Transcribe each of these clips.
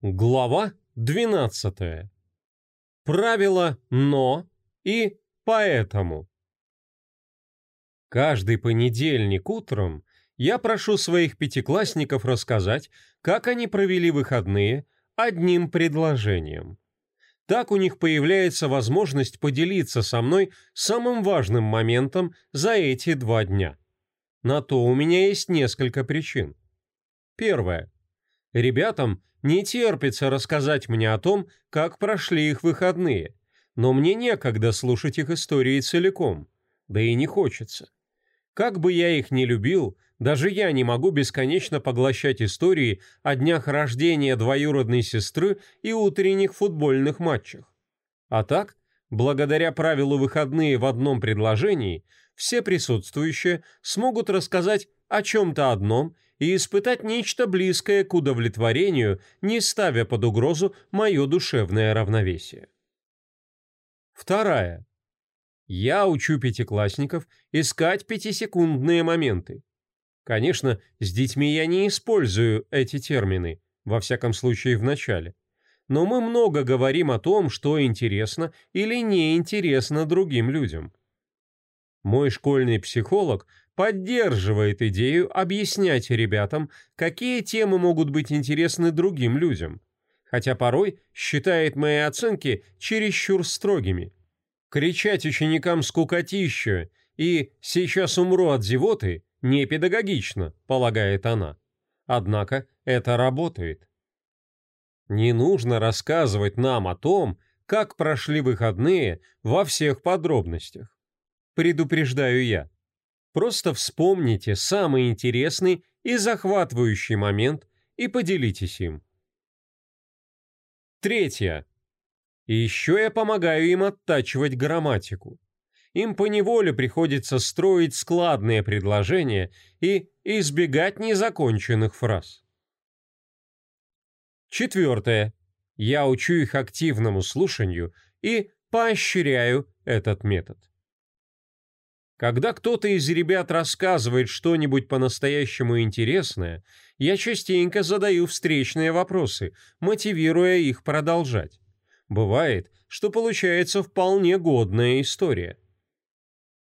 Глава 12. Правило «но» и «поэтому». Каждый понедельник утром я прошу своих пятиклассников рассказать, как они провели выходные одним предложением. Так у них появляется возможность поделиться со мной самым важным моментом за эти два дня. На то у меня есть несколько причин. Первое. Ребятам не терпится рассказать мне о том, как прошли их выходные, но мне некогда слушать их истории целиком, да и не хочется. Как бы я их ни любил, даже я не могу бесконечно поглощать истории о днях рождения двоюродной сестры и утренних футбольных матчах. А так, благодаря правилу выходные в одном предложении, все присутствующие смогут рассказать о чем-то одном и испытать нечто близкое к удовлетворению, не ставя под угрозу мое душевное равновесие. Вторая. Я учу пятиклассников искать пятисекундные моменты. Конечно, с детьми я не использую эти термины, во всяком случае в начале. Но мы много говорим о том, что интересно или неинтересно другим людям. Мой школьный психолог поддерживает идею объяснять ребятам, какие темы могут быть интересны другим людям, хотя порой считает мои оценки чересчур строгими. Кричать ученикам скукотища и «сейчас умру от зевоты» не педагогично, полагает она. Однако это работает. Не нужно рассказывать нам о том, как прошли выходные во всех подробностях. Предупреждаю я. Просто вспомните самый интересный и захватывающий момент и поделитесь им. Третье. еще я помогаю им оттачивать грамматику. Им поневоле приходится строить складные предложения и избегать незаконченных фраз. Четвертое. Я учу их активному слушанию и поощряю этот метод. Когда кто-то из ребят рассказывает что-нибудь по-настоящему интересное, я частенько задаю встречные вопросы, мотивируя их продолжать. Бывает, что получается вполне годная история.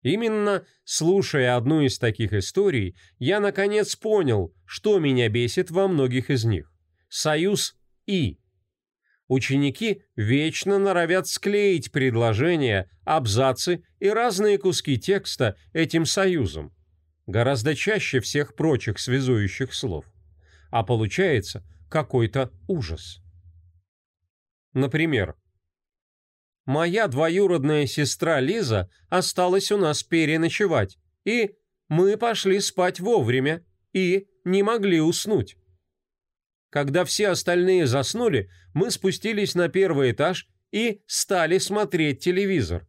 Именно слушая одну из таких историй, я наконец понял, что меня бесит во многих из них. Союз «и» ученики вечно норовят склеить предложения, абзацы и разные куски текста этим союзом, гораздо чаще всех прочих связующих слов. А получается какой-то ужас. Например, «Моя двоюродная сестра Лиза осталась у нас переночевать, и мы пошли спать вовремя, и не могли уснуть. Когда все остальные заснули, мы спустились на первый этаж и стали смотреть телевизор.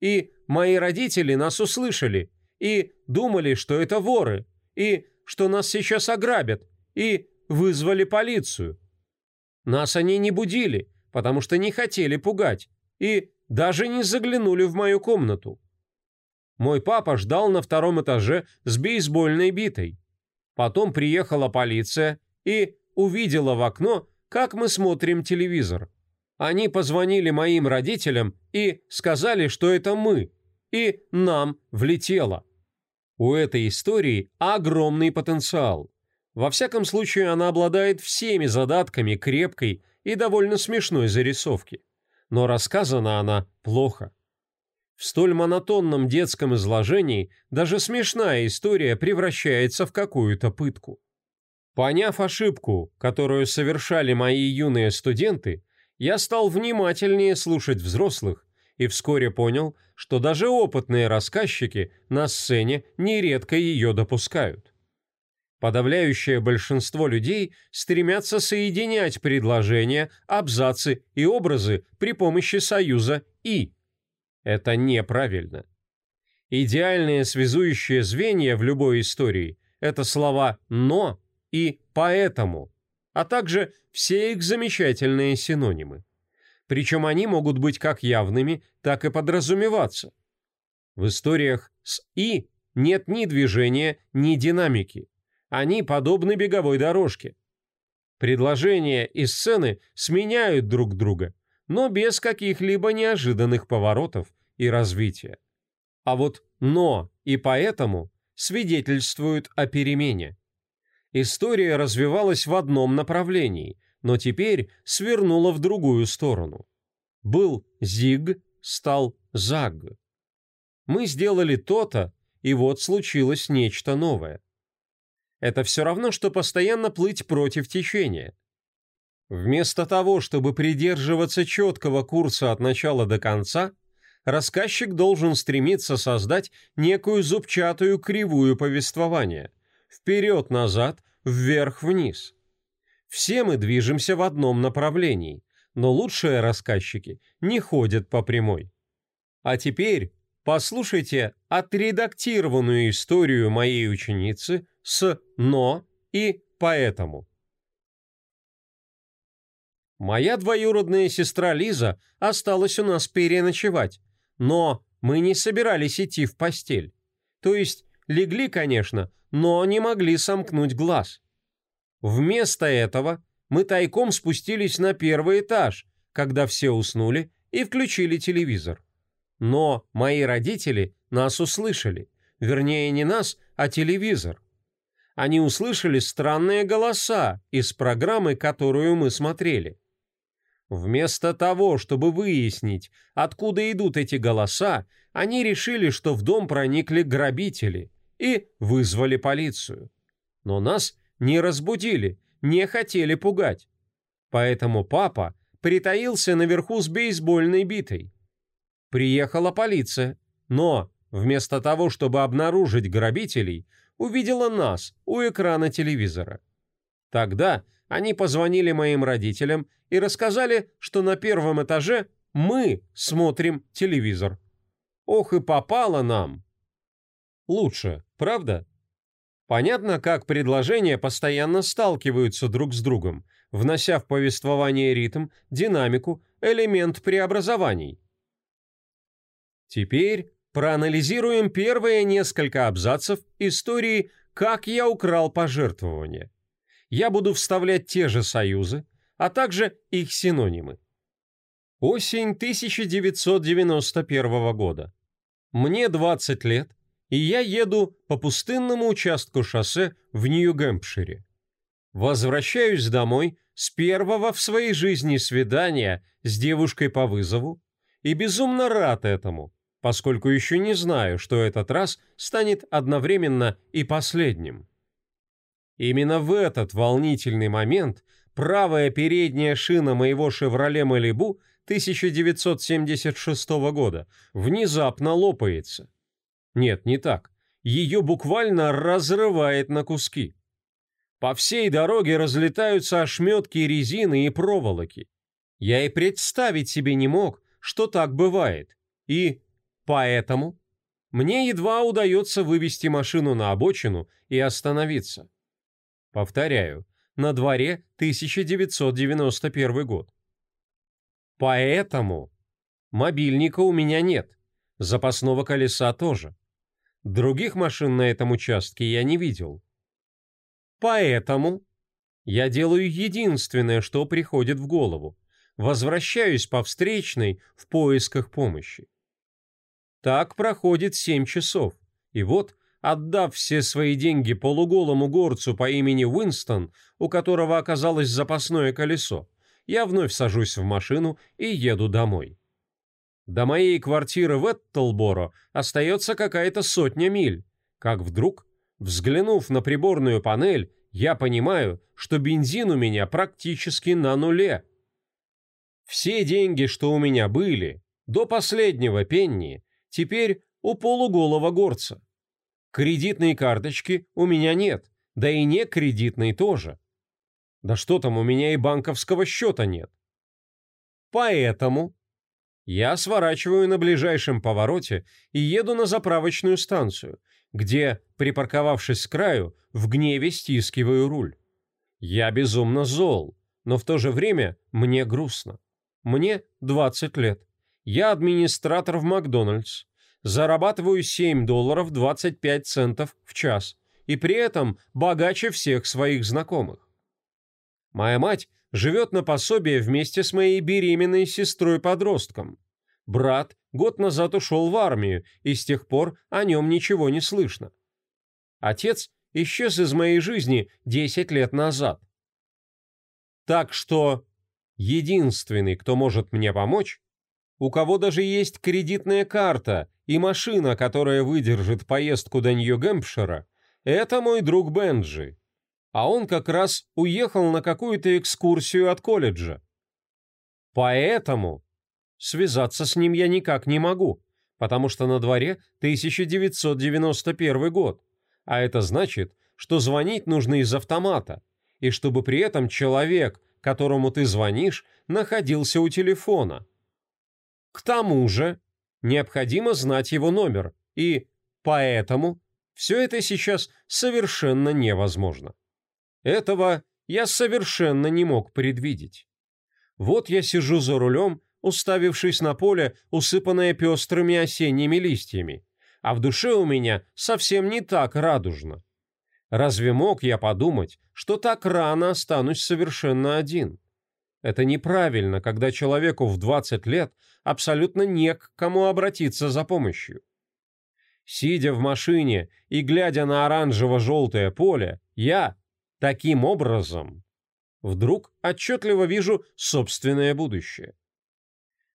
И мои родители нас услышали, и думали, что это воры, и что нас сейчас ограбят, и вызвали полицию. Нас они не будили, потому что не хотели пугать, и даже не заглянули в мою комнату. Мой папа ждал на втором этаже с бейсбольной битой. Потом приехала полиция, и увидела в окно, как мы смотрим телевизор. Они позвонили моим родителям и сказали, что это мы, и нам влетело. У этой истории огромный потенциал. Во всяком случае, она обладает всеми задатками крепкой и довольно смешной зарисовки. Но рассказана она плохо. В столь монотонном детском изложении даже смешная история превращается в какую-то пытку. Поняв ошибку, которую совершали мои юные студенты, я стал внимательнее слушать взрослых и вскоре понял, что даже опытные рассказчики на сцене нередко ее допускают. Подавляющее большинство людей стремятся соединять предложения, абзацы и образы при помощи союза «и». Это неправильно. Идеальные связующие звенья в любой истории – это слова «но» и «поэтому», а также все их замечательные синонимы. Причем они могут быть как явными, так и подразумеваться. В историях с «и» нет ни движения, ни динамики. Они подобны беговой дорожке. Предложения и сцены сменяют друг друга, но без каких-либо неожиданных поворотов и развития. А вот «но» и «поэтому» свидетельствуют о перемене. История развивалась в одном направлении, но теперь свернула в другую сторону. Был Зиг, стал Заг. Мы сделали то-то, и вот случилось нечто новое. Это все равно, что постоянно плыть против течения. Вместо того, чтобы придерживаться четкого курса от начала до конца, рассказчик должен стремиться создать некую зубчатую кривую повествования. Вперед-назад, вверх-вниз. Все мы движемся в одном направлении, но лучшие рассказчики не ходят по прямой. А теперь послушайте отредактированную историю моей ученицы с «но» и «поэтому». Моя двоюродная сестра Лиза осталась у нас переночевать, но мы не собирались идти в постель. То есть легли, конечно, но не могли сомкнуть глаз. Вместо этого мы тайком спустились на первый этаж, когда все уснули, и включили телевизор. Но мои родители нас услышали. Вернее, не нас, а телевизор. Они услышали странные голоса из программы, которую мы смотрели. Вместо того, чтобы выяснить, откуда идут эти голоса, они решили, что в дом проникли грабители и вызвали полицию. Но нас не разбудили, не хотели пугать. Поэтому папа притаился наверху с бейсбольной битой. Приехала полиция, но вместо того, чтобы обнаружить грабителей, увидела нас у экрана телевизора. Тогда они позвонили моим родителям и рассказали, что на первом этаже мы смотрим телевизор. Ох и попало нам! Лучше, правда? Понятно, как предложения постоянно сталкиваются друг с другом, внося в повествование ритм, динамику, элемент преобразований. Теперь проанализируем первые несколько абзацев истории «Как я украл пожертвования» я буду вставлять те же союзы, а также их синонимы. Осень 1991 года. Мне 20 лет, и я еду по пустынному участку шоссе в Нью-Гэмпшире. Возвращаюсь домой с первого в своей жизни свидания с девушкой по вызову и безумно рад этому, поскольку еще не знаю, что этот раз станет одновременно и последним. Именно в этот волнительный момент правая передняя шина моего «Шевроле Малибу» 1976 года внезапно лопается. Нет, не так. Ее буквально разрывает на куски. По всей дороге разлетаются ошметки резины и проволоки. Я и представить себе не мог, что так бывает. И поэтому мне едва удается вывести машину на обочину и остановиться. Повторяю, на дворе 1991 год. Поэтому мобильника у меня нет, запасного колеса тоже. Других машин на этом участке я не видел. Поэтому я делаю единственное, что приходит в голову. Возвращаюсь по встречной в поисках помощи. Так проходит семь часов, и вот Отдав все свои деньги полуголому горцу по имени Уинстон, у которого оказалось запасное колесо, я вновь сажусь в машину и еду домой. До моей квартиры в Эттлборо остается какая-то сотня миль, как вдруг, взглянув на приборную панель, я понимаю, что бензин у меня практически на нуле. Все деньги, что у меня были, до последнего пенни, теперь у полуголого горца. Кредитной карточки у меня нет, да и не кредитной тоже. Да что там, у меня и банковского счета нет. Поэтому я сворачиваю на ближайшем повороте и еду на заправочную станцию, где, припарковавшись с краю, в гневе стискиваю руль. Я безумно зол, но в то же время мне грустно. Мне 20 лет. Я администратор в Макдональдс зарабатываю 7 долларов 25 центов в час и при этом богаче всех своих знакомых. Моя мать живет на пособие вместе с моей беременной сестрой-подростком. Брат год назад ушел в армию, и с тех пор о нем ничего не слышно. Отец исчез из моей жизни 10 лет назад. Так что единственный, кто может мне помочь, у кого даже есть кредитная карта и машина, которая выдержит поездку до Нью-Гэмпшира, это мой друг Бенджи. А он как раз уехал на какую-то экскурсию от колледжа. Поэтому связаться с ним я никак не могу, потому что на дворе 1991 год, а это значит, что звонить нужно из автомата, и чтобы при этом человек, которому ты звонишь, находился у телефона. К тому же, необходимо знать его номер, и поэтому все это сейчас совершенно невозможно. Этого я совершенно не мог предвидеть. Вот я сижу за рулем, уставившись на поле, усыпанное пестрыми осенними листьями, а в душе у меня совсем не так радужно. Разве мог я подумать, что так рано останусь совершенно один? Это неправильно, когда человеку в 20 лет абсолютно не к кому обратиться за помощью. Сидя в машине и глядя на оранжево-желтое поле, я, таким образом, вдруг отчетливо вижу собственное будущее.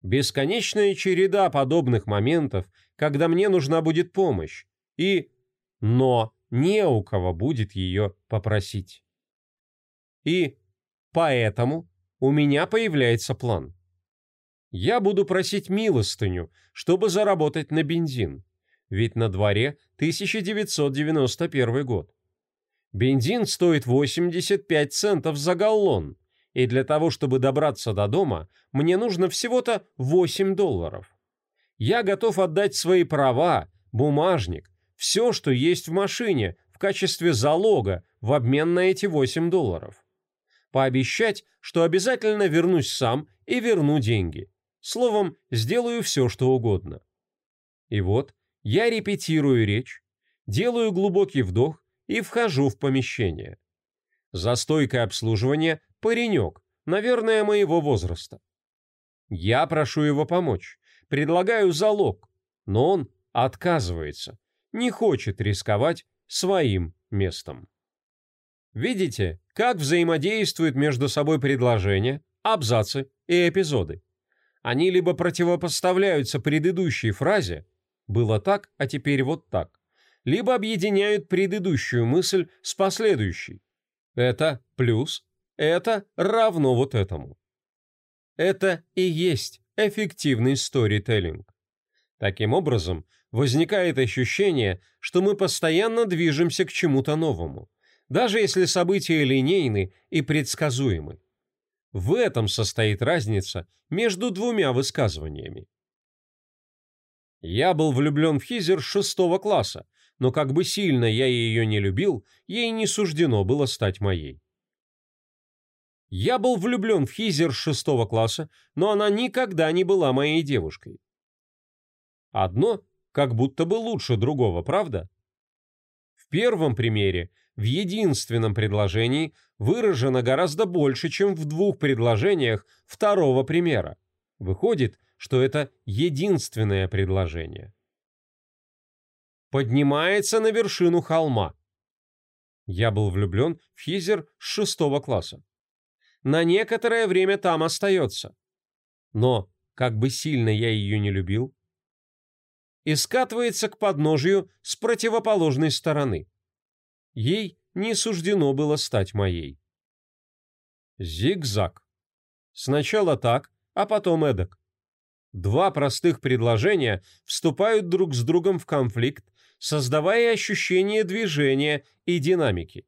Бесконечная череда подобных моментов, когда мне нужна будет помощь, и «но» не у кого будет ее попросить. И поэтому у меня появляется план. Я буду просить милостыню, чтобы заработать на бензин, ведь на дворе 1991 год. Бензин стоит 85 центов за галлон, и для того, чтобы добраться до дома, мне нужно всего-то 8 долларов. Я готов отдать свои права, бумажник, все, что есть в машине, в качестве залога в обмен на эти 8 долларов. Пообещать, что обязательно вернусь сам и верну деньги. Словом, сделаю все, что угодно. И вот я репетирую речь, делаю глубокий вдох и вхожу в помещение. За стойкой обслуживания паренек, наверное, моего возраста. Я прошу его помочь, предлагаю залог, но он отказывается, не хочет рисковать своим местом. Видите, как взаимодействуют между собой предложения, абзацы и эпизоды? Они либо противопоставляются предыдущей фразе «было так, а теперь вот так», либо объединяют предыдущую мысль с последующей. Это плюс, это равно вот этому. Это и есть эффективный сторителлинг. Таким образом, возникает ощущение, что мы постоянно движемся к чему-то новому, даже если события линейны и предсказуемы. В этом состоит разница между двумя высказываниями. Я был влюблен в Хизер шестого класса, но как бы сильно я ее не любил, ей не суждено было стать моей. Я был влюблен в Хизер шестого класса, но она никогда не была моей девушкой. Одно как будто бы лучше другого, правда? В первом примере, в единственном предложении, выражено гораздо больше, чем в двух предложениях второго примера. Выходит, что это единственное предложение. Поднимается на вершину холма. Я был влюблен в Хизер с шестого класса. На некоторое время там остается. Но, как бы сильно я ее не любил, и скатывается к подножию с противоположной стороны. Ей не суждено было стать моей. Зигзаг. Сначала так, а потом эдак. Два простых предложения вступают друг с другом в конфликт, создавая ощущение движения и динамики.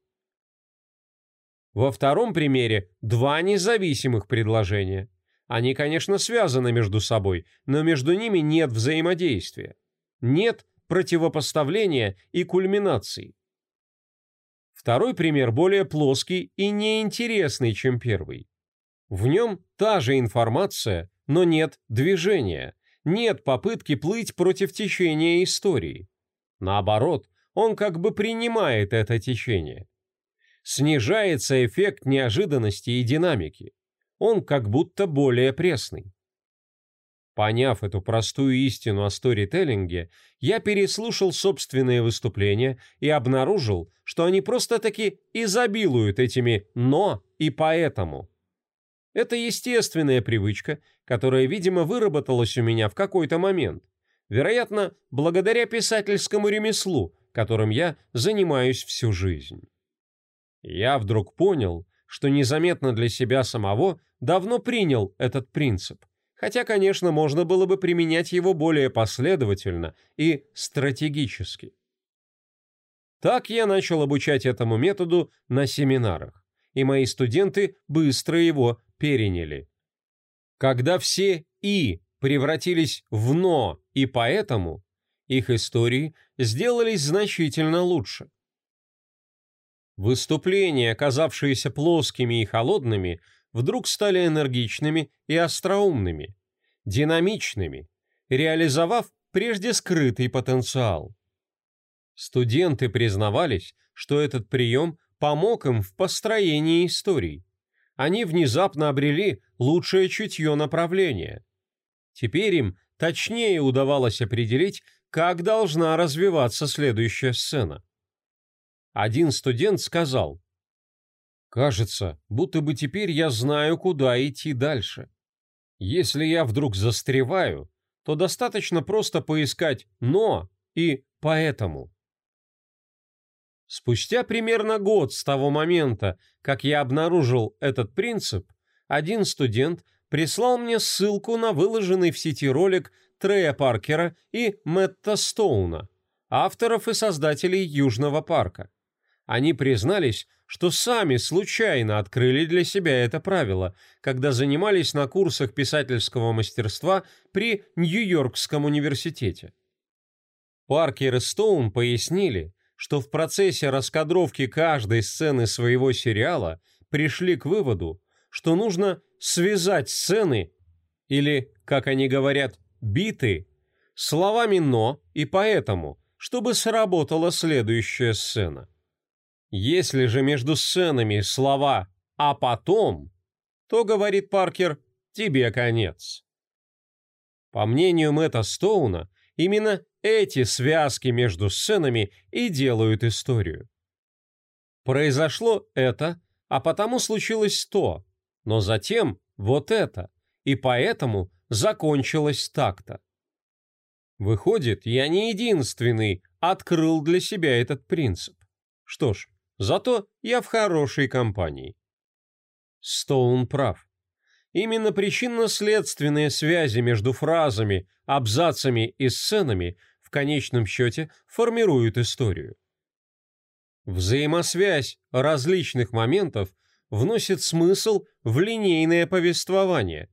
Во втором примере два независимых предложения. Они, конечно, связаны между собой, но между ними нет взаимодействия нет противопоставления и кульминации. Второй пример более плоский и неинтересный, чем первый. В нем та же информация, но нет движения, нет попытки плыть против течения истории. Наоборот, он как бы принимает это течение. снижается эффект неожиданности и динамики. Он как будто более пресный. Поняв эту простую истину о сторителлинге, я переслушал собственные выступления и обнаружил, что они просто-таки изобилуют этими «но» и «поэтому». Это естественная привычка, которая, видимо, выработалась у меня в какой-то момент. Вероятно, благодаря писательскому ремеслу, которым я занимаюсь всю жизнь. Я вдруг понял, что незаметно для себя самого давно принял этот принцип, хотя, конечно, можно было бы применять его более последовательно и стратегически. Так я начал обучать этому методу на семинарах, и мои студенты быстро его переняли. Когда все «и» превратились в «но» и поэтому, их истории сделались значительно лучше. Выступления, оказавшиеся плоскими и холодными, вдруг стали энергичными и остроумными, динамичными, реализовав прежде скрытый потенциал. Студенты признавались, что этот прием помог им в построении историй. Они внезапно обрели лучшее чутье направления. Теперь им точнее удавалось определить, как должна развиваться следующая сцена. Один студент сказал, «Кажется, будто бы теперь я знаю, куда идти дальше. Если я вдруг застреваю, то достаточно просто поискать «но» и «поэтому». Спустя примерно год с того момента, как я обнаружил этот принцип, один студент прислал мне ссылку на выложенный в сети ролик Трея Паркера и Мэтта Стоуна, авторов и создателей Южного парка. Они признались, что сами случайно открыли для себя это правило, когда занимались на курсах писательского мастерства при Нью-Йоркском университете. Паркер и Стоун пояснили, что в процессе раскадровки каждой сцены своего сериала пришли к выводу, что нужно связать сцены, или, как они говорят, биты, словами «но» и «поэтому», чтобы сработала следующая сцена. Если же между сценами слова «а потом», то, говорит Паркер, тебе конец. По мнению Мэтта Стоуна, именно эти связки между сценами и делают историю. Произошло это, а потому случилось то, но затем вот это, и поэтому закончилось так-то. Выходит, я не единственный открыл для себя этот принцип. Что ж, Зато я в хорошей компании. Стоун прав. Именно причинно-следственные связи между фразами, абзацами и сценами в конечном счете формируют историю. Взаимосвязь различных моментов вносит смысл в линейное повествование,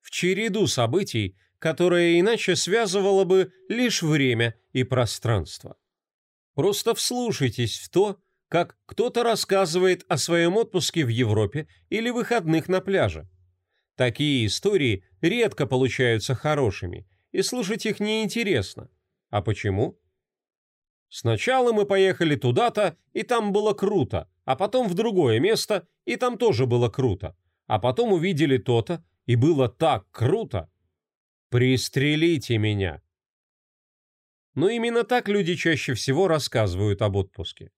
в череду событий, которое иначе связывало бы лишь время и пространство. Просто вслушайтесь в то, как кто-то рассказывает о своем отпуске в Европе или выходных на пляже. Такие истории редко получаются хорошими, и слушать их неинтересно. А почему? Сначала мы поехали туда-то, и там было круто, а потом в другое место, и там тоже было круто, а потом увидели то-то, и было так круто. Пристрелите меня. Но именно так люди чаще всего рассказывают об отпуске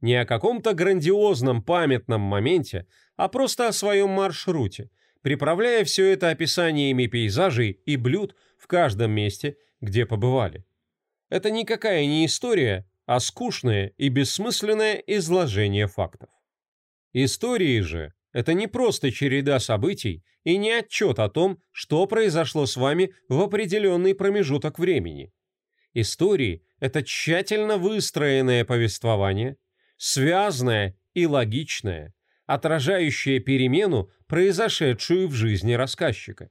не о каком-то грандиозном памятном моменте, а просто о своем маршруте, приправляя все это описаниями пейзажей и блюд в каждом месте, где побывали. Это никакая не история, а скучное и бессмысленное изложение фактов. Истории же – это не просто череда событий и не отчет о том, что произошло с вами в определенный промежуток времени. Истории – это тщательно выстроенное повествование – связное и логичное, отражающее перемену, произошедшую в жизни рассказчика.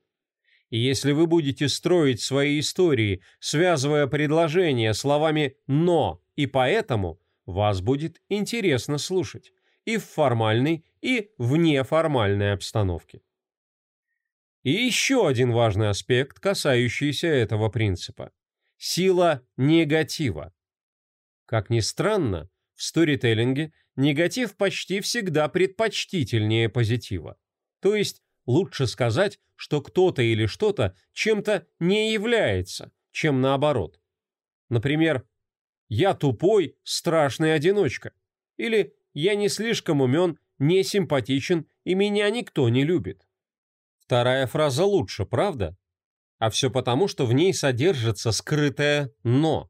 И если вы будете строить свои истории, связывая предложения словами «но» и «поэтому», вас будет интересно слушать и в формальной, и в неформальной обстановке. И еще один важный аспект, касающийся этого принципа – сила негатива. Как ни странно, в сторителлинге негатив почти всегда предпочтительнее позитива. То есть лучше сказать, что кто-то или что-то чем-то не является, чем наоборот. Например, «я тупой, страшный одиночка» или «я не слишком умен, не симпатичен и меня никто не любит». Вторая фраза лучше, правда? А все потому, что в ней содержится скрытое «но»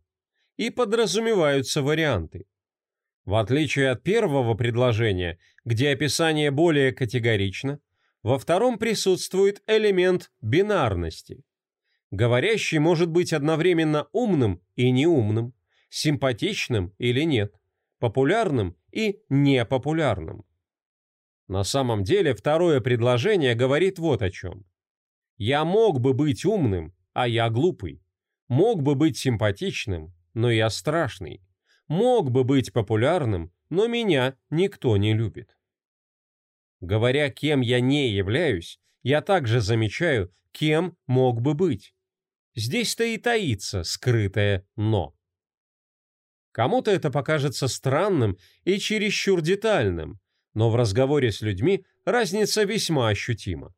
и подразумеваются варианты. В отличие от первого предложения, где описание более категорично, во втором присутствует элемент бинарности. Говорящий может быть одновременно умным и неумным, симпатичным или нет, популярным и непопулярным. На самом деле второе предложение говорит вот о чем. Я мог бы быть умным, а я глупый. Мог бы быть симпатичным, но я страшный. Мог бы быть популярным, но меня никто не любит. Говоря, кем я не являюсь, я также замечаю, кем мог бы быть. Здесь-то и таится скрытое «но». Кому-то это покажется странным и чересчур детальным, но в разговоре с людьми разница весьма ощутима.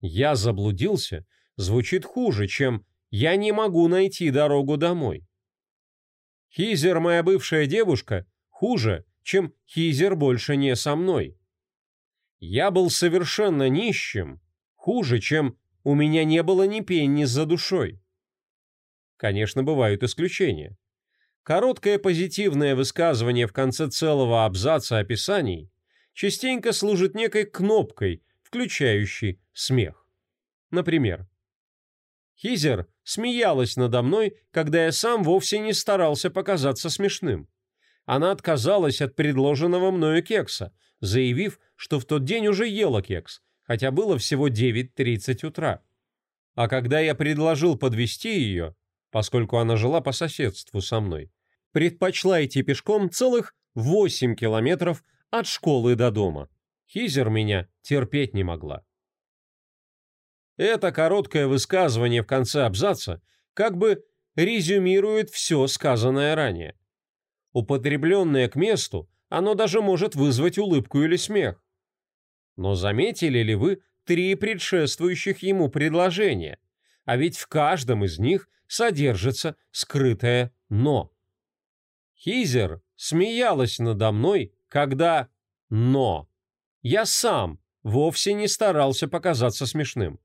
«Я заблудился» звучит хуже, чем «я не могу найти дорогу домой». «Хизер, моя бывшая девушка» хуже, чем «Хизер больше не со мной». «Я был совершенно нищим» хуже, чем «у меня не было ни пенни за душой». Конечно, бывают исключения. Короткое позитивное высказывание в конце целого абзаца описаний частенько служит некой кнопкой, включающей смех. Например, Хизер смеялась надо мной, когда я сам вовсе не старался показаться смешным. Она отказалась от предложенного мною кекса, заявив, что в тот день уже ела кекс, хотя было всего 9.30 утра. А когда я предложил подвести ее, поскольку она жила по соседству со мной, предпочла идти пешком целых 8 километров от школы до дома. Хизер меня терпеть не могла. Это короткое высказывание в конце абзаца как бы резюмирует все сказанное ранее. Употребленное к месту, оно даже может вызвать улыбку или смех. Но заметили ли вы три предшествующих ему предложения? А ведь в каждом из них содержится скрытое «но». Хизер смеялась надо мной, когда «но». Я сам вовсе не старался показаться смешным.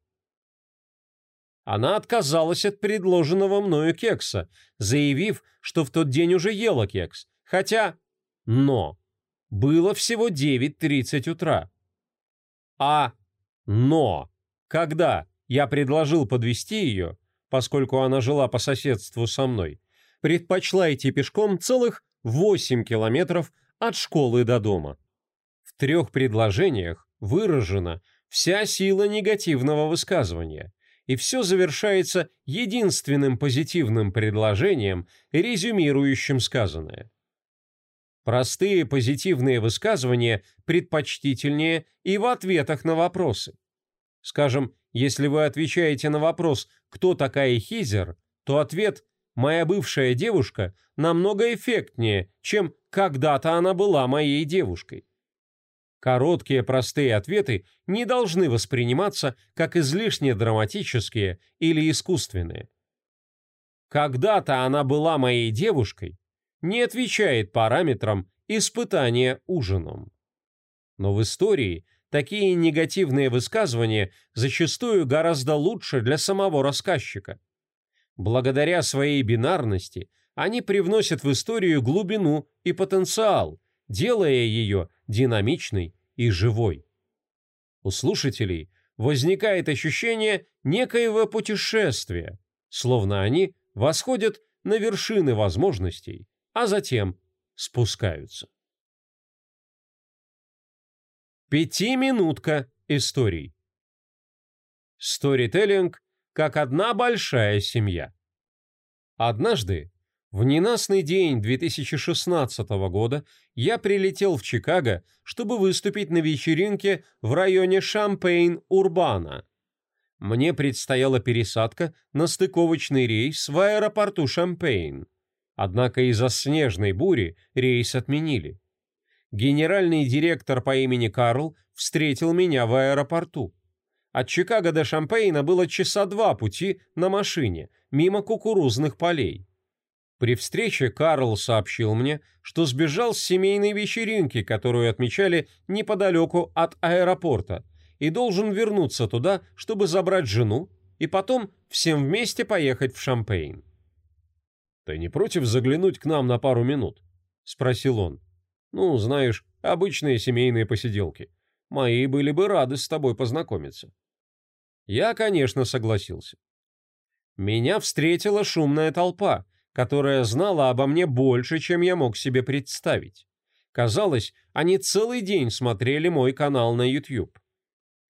Она отказалась от предложенного мною кекса, заявив, что в тот день уже ела кекс, хотя «но» было всего 9.30 утра. А «но» когда я предложил подвести ее, поскольку она жила по соседству со мной, предпочла идти пешком целых 8 километров от школы до дома. В трех предложениях выражена вся сила негативного высказывания, и все завершается единственным позитивным предложением, резюмирующим сказанное. Простые позитивные высказывания предпочтительнее и в ответах на вопросы. Скажем, если вы отвечаете на вопрос «Кто такая Хизер?», то ответ моя бывшая девушка намного эффектнее, чем когда-то она была моей девушкой. Короткие простые ответы не должны восприниматься как излишне драматические или искусственные. Когда-то она была моей девушкой не отвечает параметрам испытания ужином. Но в истории такие негативные высказывания зачастую гораздо лучше для самого рассказчика. Благодаря своей бинарности они привносят в историю глубину и потенциал, делая ее динамичной и живой. У слушателей возникает ощущение некоего путешествия, словно они восходят на вершины возможностей, а затем спускаются. Пятиминутка историй. Сторителлинг как одна большая семья. Однажды, в ненастный день 2016 года, я прилетел в Чикаго, чтобы выступить на вечеринке в районе Шампейн-Урбана. Мне предстояла пересадка на стыковочный рейс в аэропорту Шампейн. Однако из-за снежной бури рейс отменили. Генеральный директор по имени Карл встретил меня в аэропорту. От Чикаго до Шампейна было часа два пути на машине, мимо кукурузных полей. При встрече Карл сообщил мне, что сбежал с семейной вечеринки, которую отмечали неподалеку от аэропорта, и должен вернуться туда, чтобы забрать жену, и потом всем вместе поехать в Шампейн. «Ты не против заглянуть к нам на пару минут?» — спросил он. «Ну, знаешь, обычные семейные посиделки. Мои были бы рады с тобой познакомиться». Я, конечно, согласился. Меня встретила шумная толпа, которая знала обо мне больше, чем я мог себе представить. Казалось, они целый день смотрели мой канал на YouTube.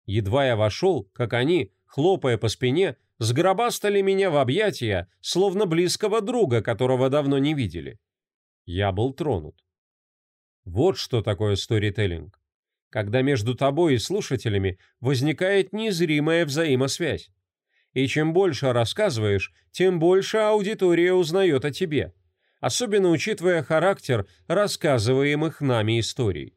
Едва я вошел, как они, хлопая по спине, сгробастали меня в объятия, словно близкого друга, которого давно не видели. Я был тронут. Вот что такое сторителлинг когда между тобой и слушателями возникает незримая взаимосвязь. И чем больше рассказываешь, тем больше аудитория узнает о тебе, особенно учитывая характер рассказываемых нами историй.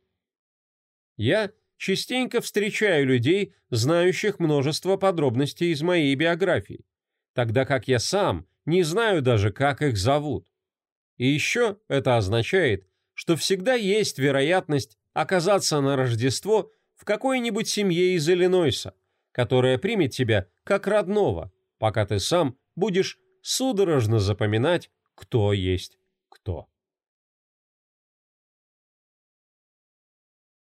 Я частенько встречаю людей, знающих множество подробностей из моей биографии, тогда как я сам не знаю даже, как их зовут. И еще это означает, что всегда есть вероятность оказаться на Рождество в какой-нибудь семье из Иллинойса, которая примет тебя как родного, пока ты сам будешь судорожно запоминать, кто есть.